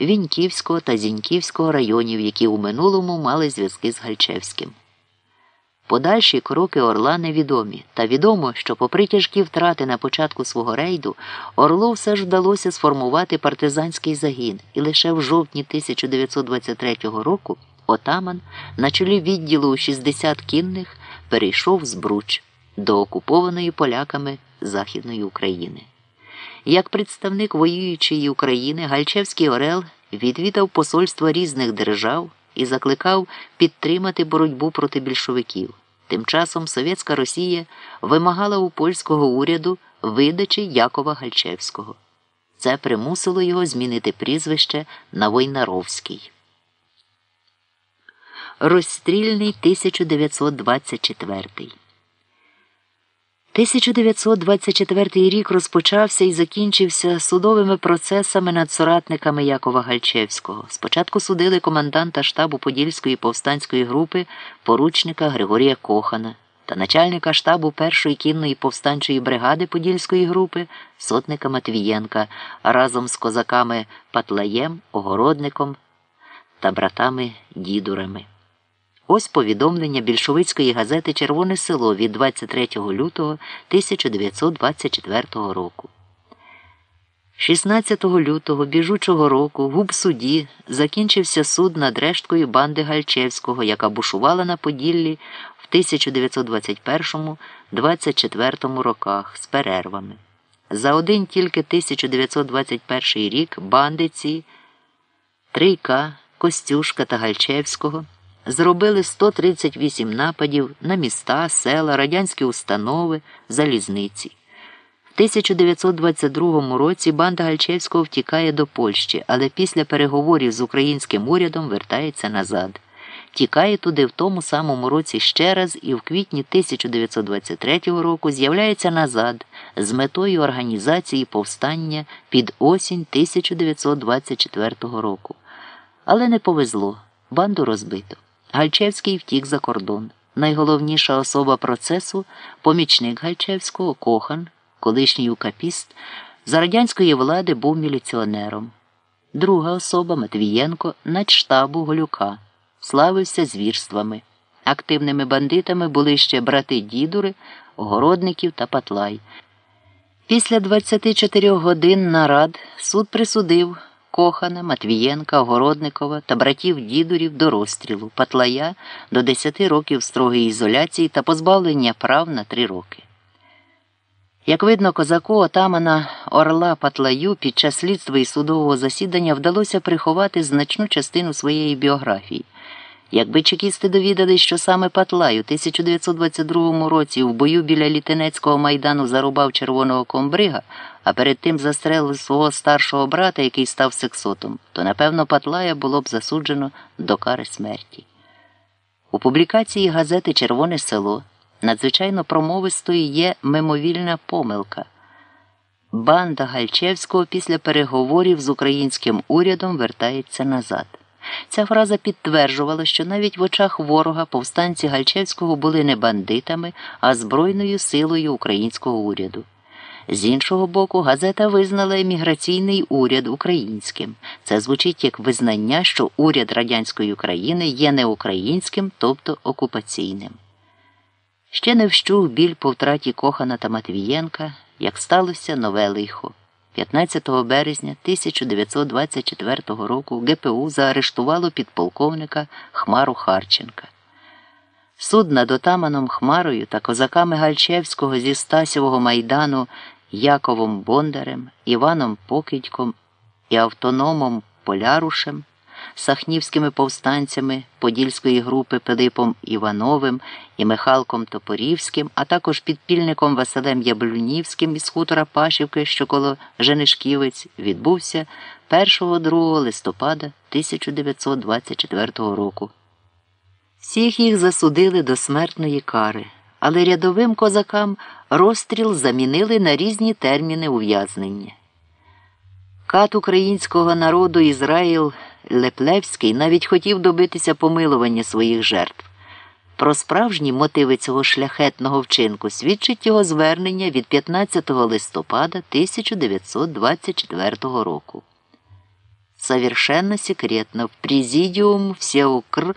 Віньківського та Зіньківського районів, які у минулому мали зв'язки з Гальчевським. Подальші кроки Орла невідомі, та відомо, що, попри тяжкі втрати на початку свого рейду, Орлу все ж вдалося сформувати партизанський загін, і лише в жовтні 1923 року отаман на чолі відділу 60 кінних перейшов з Бруч до окупованої поляками Західної України. Як представник воюючої України, Гальчевський Орел відвідав посольства різних держав і закликав підтримати боротьбу проти більшовиків. Тим часом Совєтська Росія вимагала у польського уряду видачі Якова Гальчевського. Це примусило його змінити прізвище на Войнаровський. Розстрільний 1924 1924 рік розпочався і закінчився судовими процесами над соратниками Якова Гальчевського. Спочатку судили команданта штабу Подільської повстанської групи поручника Григорія Кохана та начальника штабу першої кінної повстанчої бригади Подільської групи сотника Матвієнка разом з козаками Патлаєм, Огородником та братами Дідурами. Ось повідомлення більшовицької газети Червоне село від 23 лютого 1924 року. 16 лютого біжучого року в Губсуді закінчився суд над решткою банди Гальчевського, яка бушувала на Поділлі в 1921-24 роках з перервами. За один тільки 1921 рік бандиці Трійка, Костюшка та Гальчевського зробили 138 нападів на міста, села, радянські установи, залізниці. В 1922 році банда Гальчевського втікає до Польщі, але після переговорів з українським урядом вертається назад. Тікає туди в тому самому році ще раз і в квітні 1923 року з'являється назад з метою організації повстання під осінь 1924 року. Але не повезло, банду розбито. Гальчевський втік за кордон. Найголовніша особа процесу помічник Гальчевського, кохан, колишній укапіст, за радянської влади був міліціонером. Друга особа Матвієнко, начштабу Голюка, славився звірствами. Активними бандитами були ще брати Дідури, Огородників та Патлай. Після 24 годин нарад суд присудив. Кохана, Матвієнка, Огородникова та братів дідурів до розстрілу, патлая до 10 років строгої ізоляції та позбавлення прав на 3 роки. Як видно, козаку отамана Орла Патлаю під час слідства і судового засідання вдалося приховати значну частину своєї біографії. Якби чекісти довідались, що саме Патлай у 1922 році в бою біля Літинецького майдану зарубав червоного комбрига, а перед тим застрелив свого старшого брата, який став сексотом, то напевно Патлая було б засуджено до кари смерті. У публікації газети Червоне село надзвичайно промовистою є мимовільна помилка. Банда Гальчевського після переговорів з українським урядом вертається назад. Ця фраза підтверджувала, що навіть в очах ворога повстанці Гальчевського були не бандитами, а збройною силою українського уряду. З іншого боку, газета визнала еміграційний уряд українським. Це звучить як визнання, що уряд радянської України є не українським, тобто окупаційним. Ще не вщух біль по втраті Кохана та Матвієнка, як сталося нове лихо. 15 березня 1924 року ГПУ заарештувало підполковника Хмару Харченка. Суд над отаманом Хмарою та козаками Гальчевського зі Стасівого майдану Яковом Бондарем, Іваном Покидьком і автономом Полярушем сахнівськими повстанцями Подільської групи Пилипом Івановим і Михалком Топорівським, а також підпільником Василем Яблунівським із хутора Пашівки, що коло Женишківець, відбувся 1-2 листопада 1924 року. Всіх їх засудили до смертної кари, але рядовим козакам розстріл замінили на різні терміни ув'язнення. Кат українського народу Ізраїл Леплевський навіть хотів добитися помилування своїх жертв. Про справжні мотиви цього шляхетного вчинку свідчить його звернення від 15 листопада 1924 року. Совершенно секретно в президиум всеукр